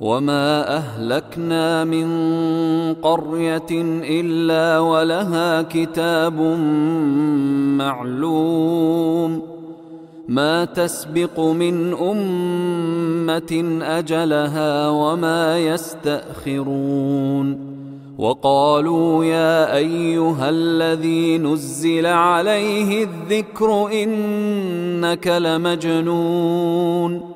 وما اهلكنا من قريه الا ولها كتاب معلوم ما تسبق من امه اجلها وما يستاخرون وقالوا يا ايها الذي نزل عليه الذكر انك لمجنون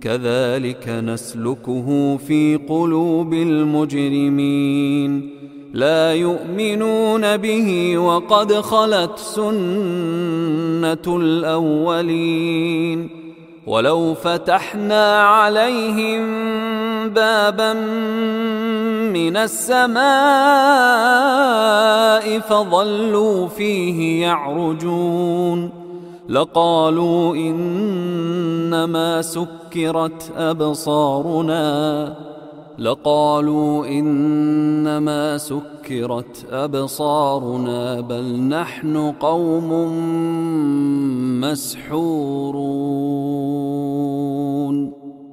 كذلك نسلكه في قلوب المجرمين. لا يؤمنون به وقد خلت سنة الأولين. ولو فتحنا عليهم بابا من السماء فظلوا فيه يعرجون. لقالوا إنما سكرت أبصارنا. لقالوا إنما سكرت أبصارنا بل نحن قوم مسحورون.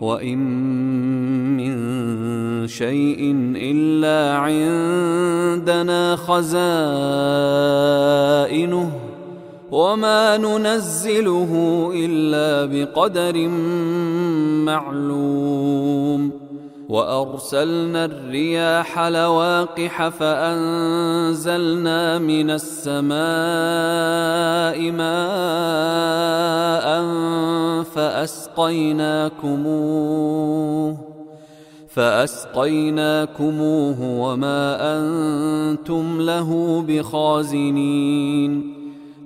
وان من شيء الا عندنا خزائنه وما ننزله الا بقدر معلوم وأرسلنا الرياح لواقح فأنزلنا من السماء ماء فأسقيناكموه فأسقيناكموه وما أنتم له بخازنين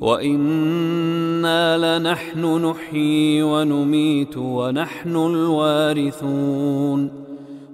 وإنا لنحن نحيي ونميت ونحن الوارثون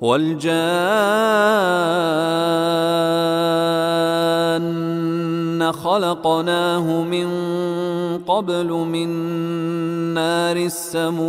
والجان خلقناه من قبل من نار السموم.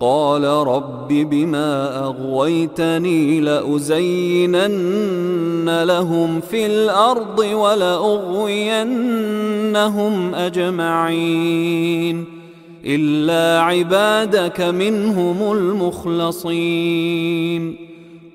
قال رب بما أغويتني لأزينن لهم في الأرض ولأغوينهم أجمعين إلا عبادك منهم المخلصين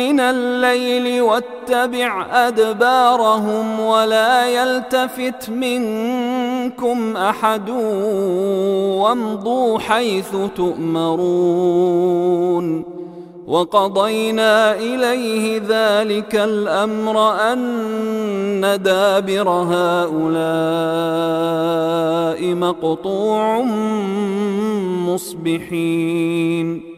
الليل واتبع أدبارهم ولا يلتفت منكم أحد وامضوا حيث تؤمرون وقضينا إليه ذلك الأمر أن دابر هؤلاء مقطوع مصبحين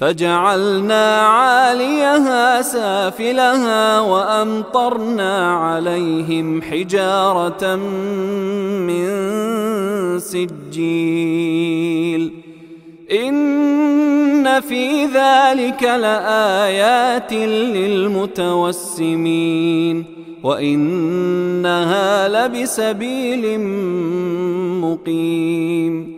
فجعلنا عاليها سافلها وأمطرنا عليهم حجارة من سجيل. إن في ذلك لآيات للمتوسمين. وإنها لبسبيل مقيم.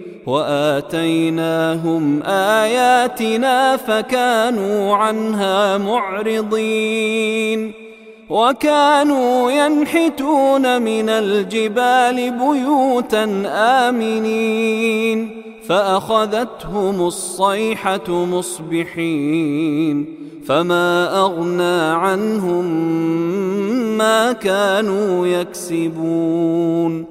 وآتيناهم آياتنا فكانوا عنها معرضين وكانوا ينحتون من الجبال بيوتا آمنين فأخذتهم الصيحة مصبحين فما أغنى عنهم ما كانوا يكسبون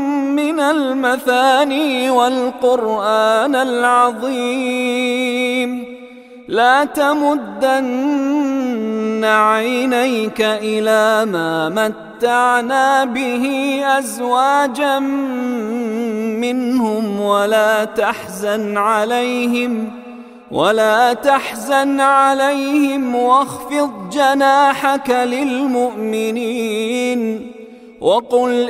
من المثاني والقرآن العظيم. لا تمدن عينيك إلى ما متعنا به أزواجا منهم ولا تحزن عليهم ولا تحزن عليهم واخفض جناحك للمؤمنين. وقل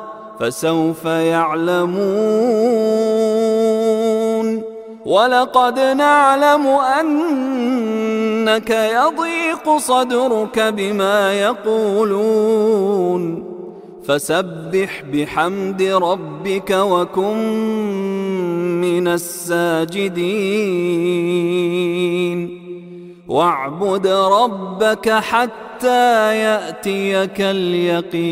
فسوف يعلمون. ولقد نعلم أنك يضيق صدرك بما يقولون. فسبح بحمد ربك وكن من الساجدين. واعبد ربك حتى حتى يأتيك اليقين.